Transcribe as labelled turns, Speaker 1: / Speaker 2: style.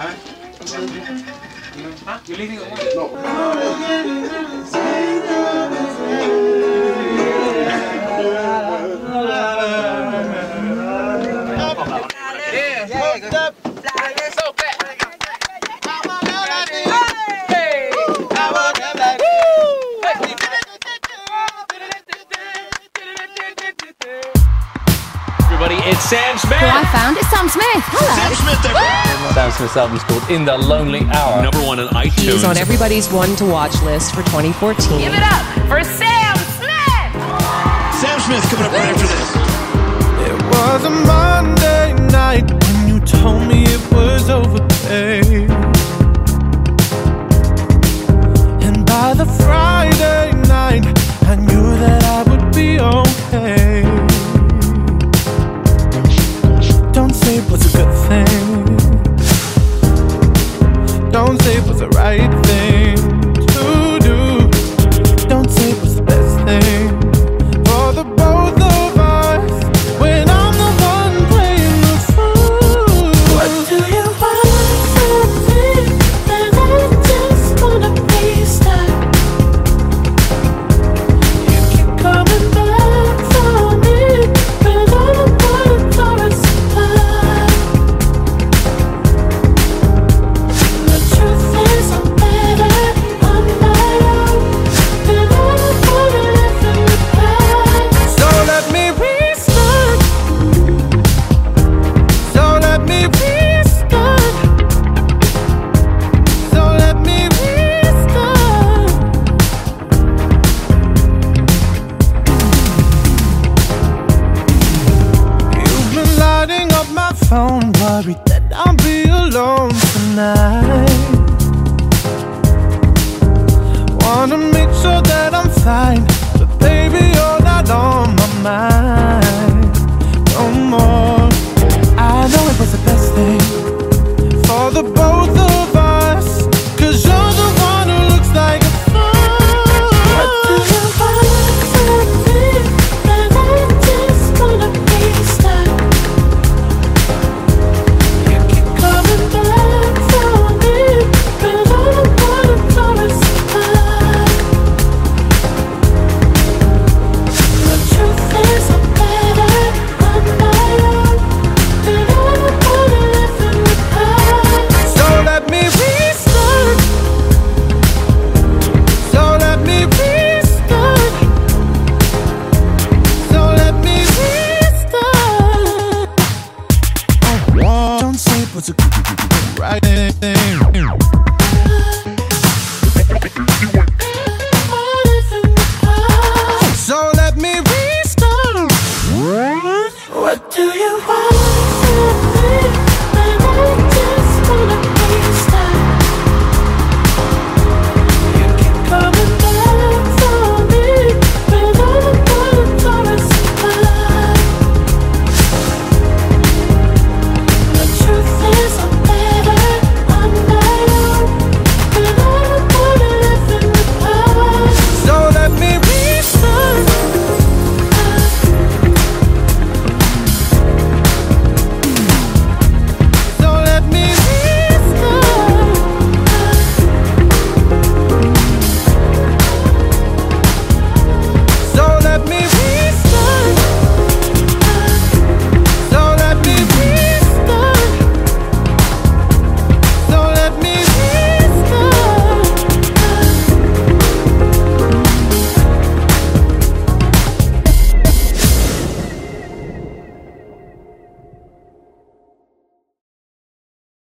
Speaker 1: Huh? You're leaving at one?
Speaker 2: Everybody, it's Sam Smith.
Speaker 3: Who I found is Sam Smith. Hello.
Speaker 2: Sam Smith. Everybody. Sam Smith's album's called In the Lonely Hour.
Speaker 4: Number one on iTunes.
Speaker 5: He's on everybody's one to watch list for 2014.
Speaker 3: Give it up for Sam Smith.
Speaker 6: Sam Smith coming up right after this.
Speaker 7: It was a worried that I'll be alone tonight. Wanna make sure that I'm fine, but baby, you're not on my mind no more. I know it was the best thing for the So let me restart. What do you want?